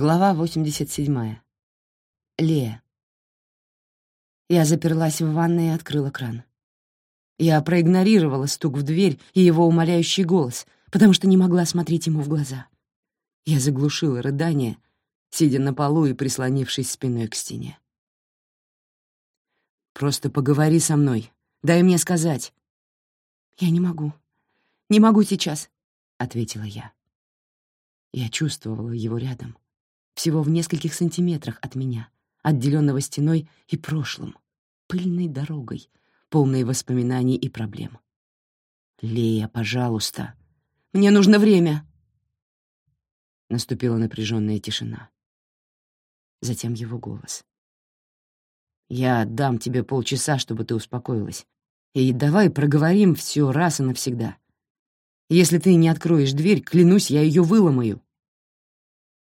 Глава 87. Лея. Я заперлась в ванной и открыла кран. Я проигнорировала стук в дверь и его умоляющий голос, потому что не могла смотреть ему в глаза. Я заглушила рыдание, сидя на полу и прислонившись спиной к стене. «Просто поговори со мной. Дай мне сказать». «Я не могу. Не могу сейчас», — ответила я. Я чувствовала его рядом, всего в нескольких сантиметрах от меня, отделенного стеной и прошлым, пыльной дорогой, полной воспоминаний и проблем. «Лея, пожалуйста, мне нужно время!» Наступила напряженная тишина. Затем его голос. «Я дам тебе полчаса, чтобы ты успокоилась. И давай проговорим все раз и навсегда. Если ты не откроешь дверь, клянусь, я ее выломаю».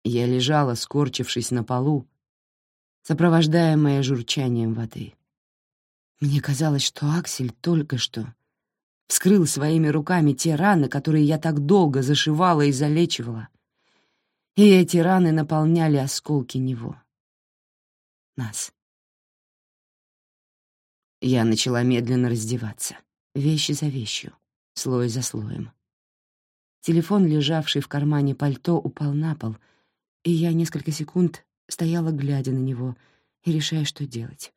Я лежала, скорчившись на полу, сопровождаемая журчанием воды. Мне казалось, что Аксель только что вскрыл своими руками те раны, которые я так долго зашивала и залечивала, и эти раны наполняли осколки него. Нас. Я начала медленно раздеваться, вещи за вещью, слой за слоем. Телефон, лежавший в кармане пальто, упал на пол — и я несколько секунд стояла, глядя на него и решая, что делать.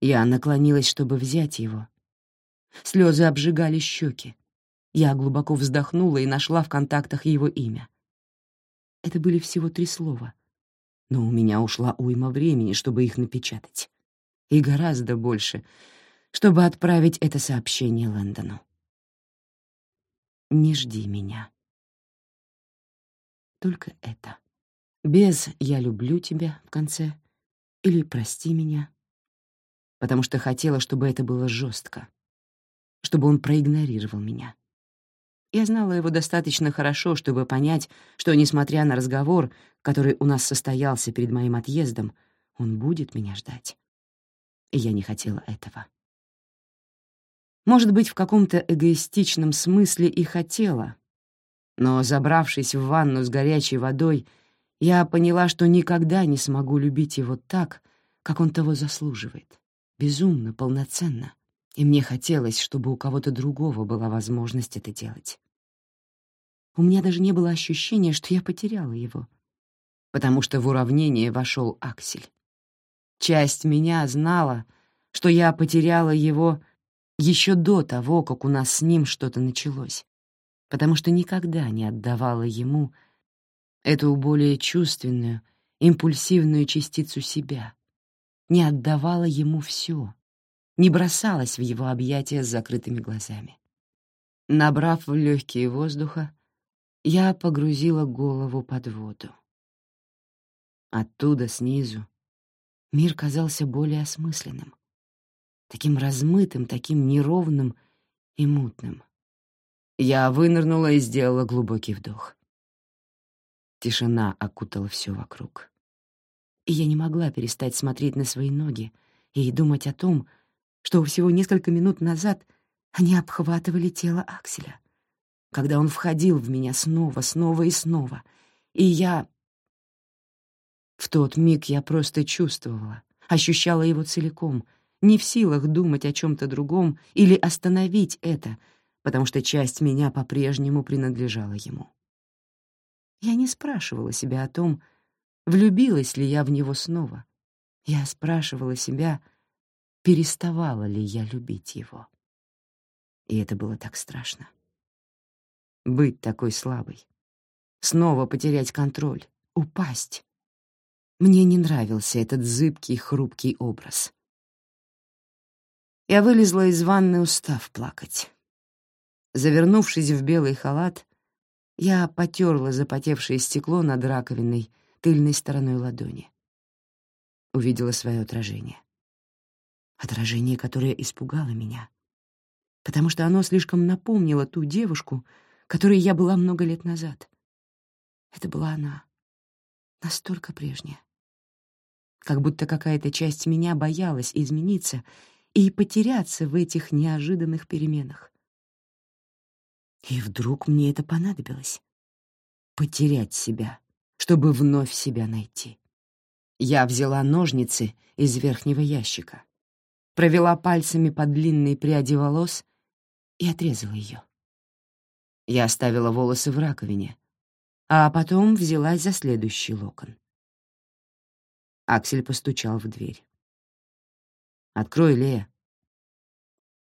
Я наклонилась, чтобы взять его. Слезы обжигали щеки. Я глубоко вздохнула и нашла в контактах его имя. Это были всего три слова, но у меня ушла уйма времени, чтобы их напечатать. И гораздо больше, чтобы отправить это сообщение Лэндону. «Не жди меня». Только это без «я люблю тебя» в конце или «прости меня», потому что хотела, чтобы это было жестко, чтобы он проигнорировал меня. Я знала его достаточно хорошо, чтобы понять, что, несмотря на разговор, который у нас состоялся перед моим отъездом, он будет меня ждать. И я не хотела этого. Может быть, в каком-то эгоистичном смысле и хотела, но, забравшись в ванну с горячей водой, я поняла, что никогда не смогу любить его так, как он того заслуживает. Безумно, полноценно. И мне хотелось, чтобы у кого-то другого была возможность это делать. У меня даже не было ощущения, что я потеряла его, потому что в уравнение вошел Аксель. Часть меня знала, что я потеряла его еще до того, как у нас с ним что-то началось, потому что никогда не отдавала ему — эту более чувственную, импульсивную частицу себя, не отдавала ему все, не бросалась в его объятия с закрытыми глазами. Набрав в легкие воздуха, я погрузила голову под воду. Оттуда, снизу, мир казался более осмысленным, таким размытым, таким неровным и мутным. Я вынырнула и сделала глубокий вдох. Тишина окутала все вокруг. И я не могла перестать смотреть на свои ноги и думать о том, что всего несколько минут назад они обхватывали тело Акселя, когда он входил в меня снова, снова и снова, и я... В тот миг я просто чувствовала, ощущала его целиком, не в силах думать о чем-то другом или остановить это, потому что часть меня по-прежнему принадлежала ему. Я не спрашивала себя о том, влюбилась ли я в него снова. Я спрашивала себя, переставала ли я любить его. И это было так страшно. Быть такой слабой. Снова потерять контроль, упасть. Мне не нравился этот зыбкий, хрупкий образ. Я вылезла из ванны, устав плакать. Завернувшись в белый халат, я потерла запотевшее стекло над раковиной тыльной стороной ладони. Увидела свое отражение. Отражение, которое испугало меня, потому что оно слишком напомнило ту девушку, которой я была много лет назад. Это была она, настолько прежняя. Как будто какая-то часть меня боялась измениться и потеряться в этих неожиданных переменах. И вдруг мне это понадобилось. Потерять себя, чтобы вновь себя найти. Я взяла ножницы из верхнего ящика, провела пальцами по длинной пряди волос и отрезала ее. Я оставила волосы в раковине, а потом взялась за следующий локон. Аксель постучал в дверь. «Открой, Лея».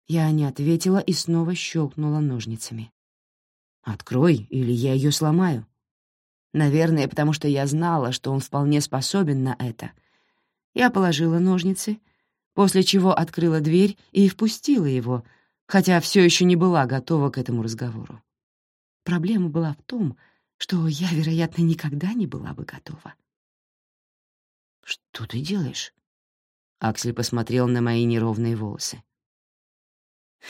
Я не ответила и снова щелкнула ножницами. «Открой, или я ее сломаю». Наверное, потому что я знала, что он вполне способен на это. Я положила ножницы, после чего открыла дверь и впустила его, хотя все еще не была готова к этому разговору. Проблема была в том, что я, вероятно, никогда не была бы готова. «Что ты делаешь?» Аксель посмотрел на мои неровные волосы.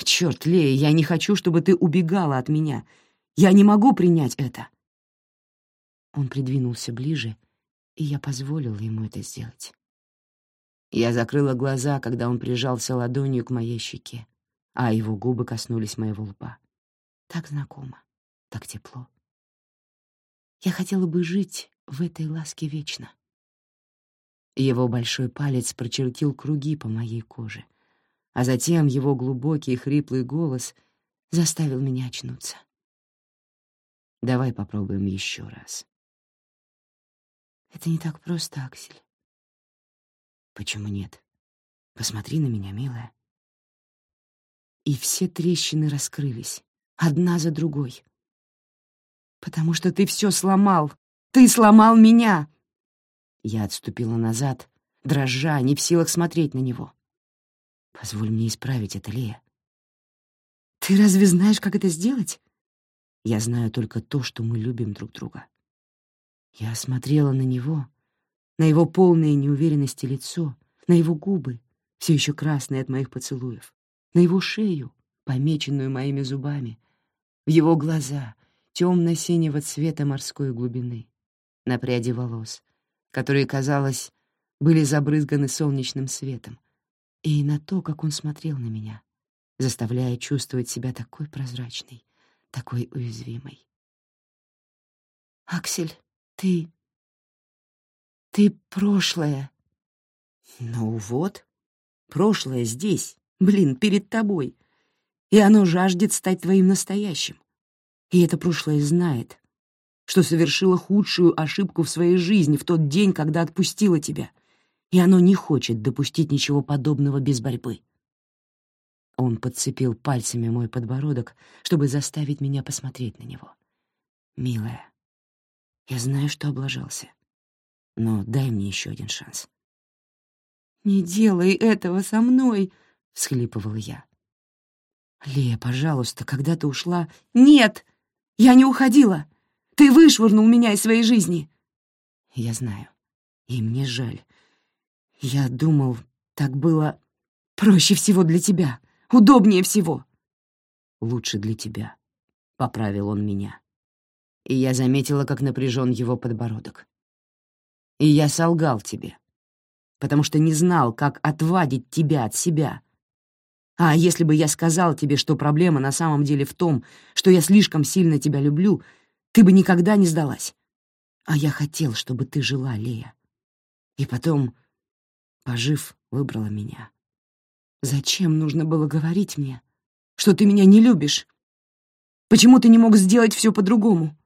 «Чёрт, Лея, я не хочу, чтобы ты убегала от меня. Я не могу принять это». Он придвинулся ближе, и я позволила ему это сделать. Я закрыла глаза, когда он прижался ладонью к моей щеке, а его губы коснулись моего лба. Так знакомо, так тепло. Я хотела бы жить в этой ласке вечно. Его большой палец прочертил круги по моей коже, а затем его глубокий хриплый голос заставил меня очнуться. «Давай попробуем еще раз». «Это не так просто, Аксель». «Почему нет? Посмотри на меня, милая». И все трещины раскрылись, одна за другой. «Потому что ты все сломал! Ты сломал меня!» Я отступила назад, дрожа, не в силах смотреть на него. «Позволь мне исправить это, Лея». «Ты разве знаешь, как это сделать?» «Я знаю только то, что мы любим друг друга». Я смотрела на него, на его полное неуверенности лицо, на его губы, все еще красные от моих поцелуев, на его шею, помеченную моими зубами, в его глаза темно-синего цвета морской глубины, на пряди волос, которые, казалось, были забрызганы солнечным светом, и на то, как он смотрел на меня, заставляя чувствовать себя такой прозрачной, такой уязвимой. «Аксель, ты... ты прошлое». «Ну вот, прошлое здесь, блин, перед тобой, и оно жаждет стать твоим настоящим. И это прошлое знает, что совершила худшую ошибку в своей жизни в тот день, когда отпустила тебя, и оно не хочет допустить ничего подобного без борьбы. Он подцепил пальцами мой подбородок, чтобы заставить меня посмотреть на него. «Милая, я знаю, что облажался, но дай мне еще один шанс». «Не делай этого со мной!» — всхлипывала я. «Лея, пожалуйста, когда ты ушла...» «Нет! Я не уходила! Ты вышвырнул меня из своей жизни!» «Я знаю. И мне жаль. Я думал, так было проще всего для тебя, удобнее всего». «Лучше для тебя», — поправил он меня. И я заметила, как напряжен его подбородок. «И я солгал тебе, потому что не знал, как отвадить тебя от себя». А если бы я сказал тебе, что проблема на самом деле в том, что я слишком сильно тебя люблю, ты бы никогда не сдалась. А я хотел, чтобы ты жила, Лея. И потом, пожив, выбрала меня. Зачем нужно было говорить мне, что ты меня не любишь? Почему ты не мог сделать все по-другому?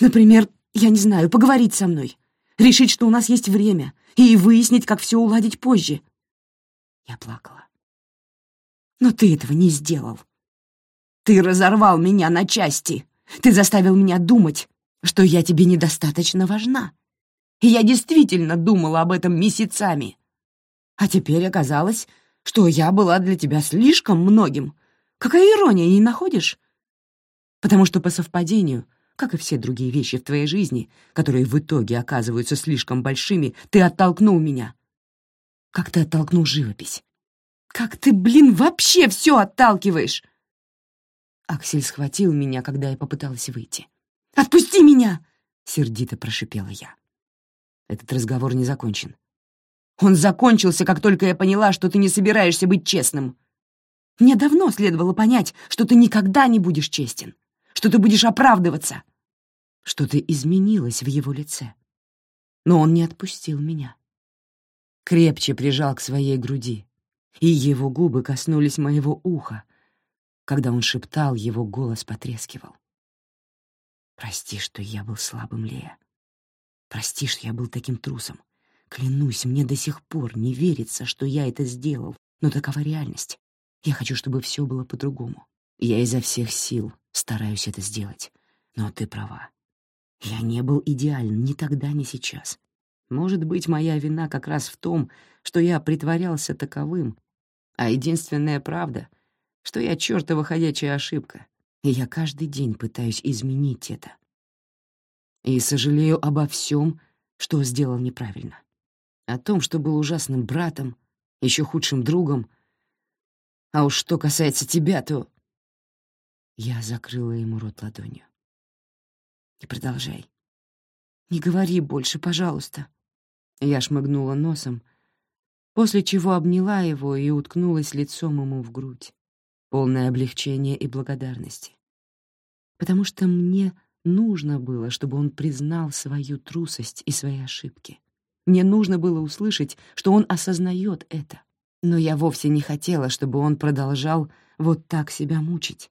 Например, я не знаю, поговорить со мной, решить, что у нас есть время, и выяснить, как все уладить позже. Я плакала. Но ты этого не сделал. Ты разорвал меня на части. Ты заставил меня думать, что я тебе недостаточно важна. И я действительно думала об этом месяцами. А теперь оказалось, что я была для тебя слишком многим. Какая ирония, не находишь? Потому что по совпадению, как и все другие вещи в твоей жизни, которые в итоге оказываются слишком большими, ты оттолкнул меня. Как ты оттолкнул живопись? Как ты, блин, вообще все отталкиваешь? Аксель схватил меня, когда я попыталась выйти. «Отпусти меня!» — сердито прошипела я. Этот разговор не закончен. Он закончился, как только я поняла, что ты не собираешься быть честным. Мне давно следовало понять, что ты никогда не будешь честен, что ты будешь оправдываться. Что ты изменилась в его лице, но он не отпустил меня. Крепче прижал к своей груди, и его губы коснулись моего уха. Когда он шептал, его голос потрескивал. «Прости, что я был слабым, Лея. Прости, что я был таким трусом. Клянусь, мне до сих пор не верится, что я это сделал, но такова реальность. Я хочу, чтобы все было по-другому. Я изо всех сил стараюсь это сделать. Но ты права. Я не был идеален ни тогда, ни сейчас. Может быть, моя вина как раз в том, что я притворялся таковым, а единственная правда, что я чёртова ходячая ошибка, и я каждый день пытаюсь изменить это. И сожалею обо всем, что сделал неправильно. О том, что был ужасным братом, еще худшим другом. А уж что касается тебя, то... Я закрыла ему рот ладонью. Не продолжай. Не говори больше, пожалуйста. Я шмыгнула носом, после чего обняла его и уткнулась лицом ему в грудь, полное облегчение и благодарности. Потому что мне нужно было, чтобы он признал свою трусость и свои ошибки. Мне нужно было услышать, что он осознает это. Но я вовсе не хотела, чтобы он продолжал вот так себя мучить,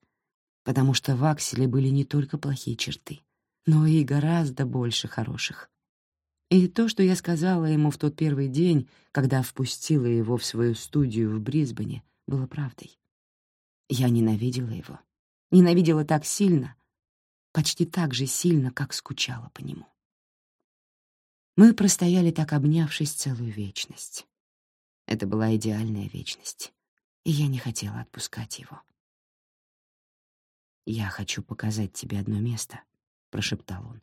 потому что в Акселе были не только плохие черты но и гораздо больше хороших. И то, что я сказала ему в тот первый день, когда впустила его в свою студию в Брисбене, было правдой. Я ненавидела его. Ненавидела так сильно, почти так же сильно, как скучала по нему. Мы простояли так, обнявшись целую вечность. Это была идеальная вечность, и я не хотела отпускать его. «Я хочу показать тебе одно место», прошептал он.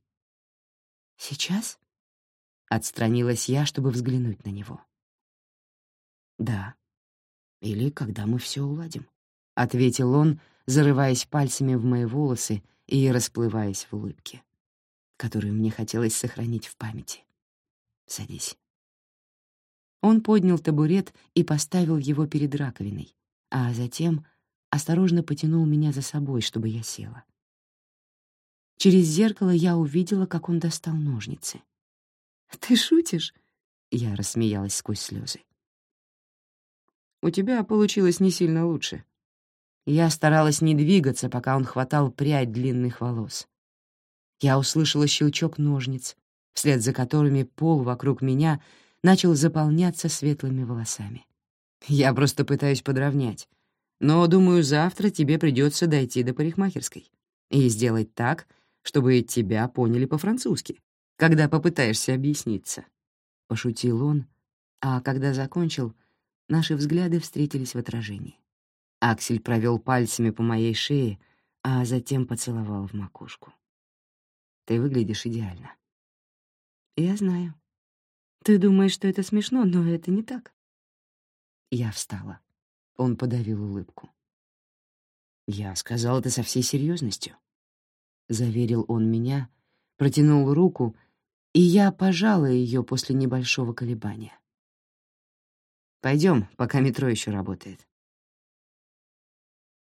«Сейчас?» — отстранилась я, чтобы взглянуть на него. «Да. Или когда мы все уладим», — ответил он, зарываясь пальцами в мои волосы и расплываясь в улыбке, которую мне хотелось сохранить в памяти. «Садись». Он поднял табурет и поставил его перед раковиной, а затем осторожно потянул меня за собой, чтобы я села. Через зеркало я увидела, как он достал ножницы. «Ты шутишь?» — я рассмеялась сквозь слезы. «У тебя получилось не сильно лучше». Я старалась не двигаться, пока он хватал прядь длинных волос. Я услышала щелчок ножниц, вслед за которыми пол вокруг меня начал заполняться светлыми волосами. Я просто пытаюсь подровнять, но, думаю, завтра тебе придется дойти до парикмахерской и сделать так, чтобы тебя поняли по-французски, когда попытаешься объясниться», — пошутил он, а когда закончил, наши взгляды встретились в отражении. Аксель провел пальцами по моей шее, а затем поцеловал в макушку. «Ты выглядишь идеально». «Я знаю. Ты думаешь, что это смешно, но это не так». Я встала. Он подавил улыбку. «Я сказал это со всей серьезностью. — заверил он меня, протянул руку, и я пожала ее после небольшого колебания. Пойдем, пока метро еще работает.